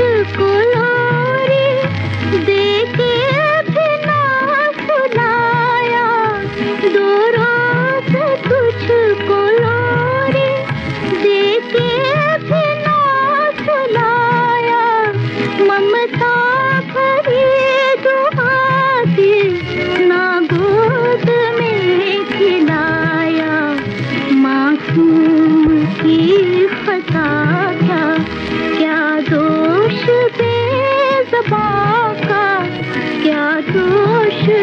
मुझको ला हाँ।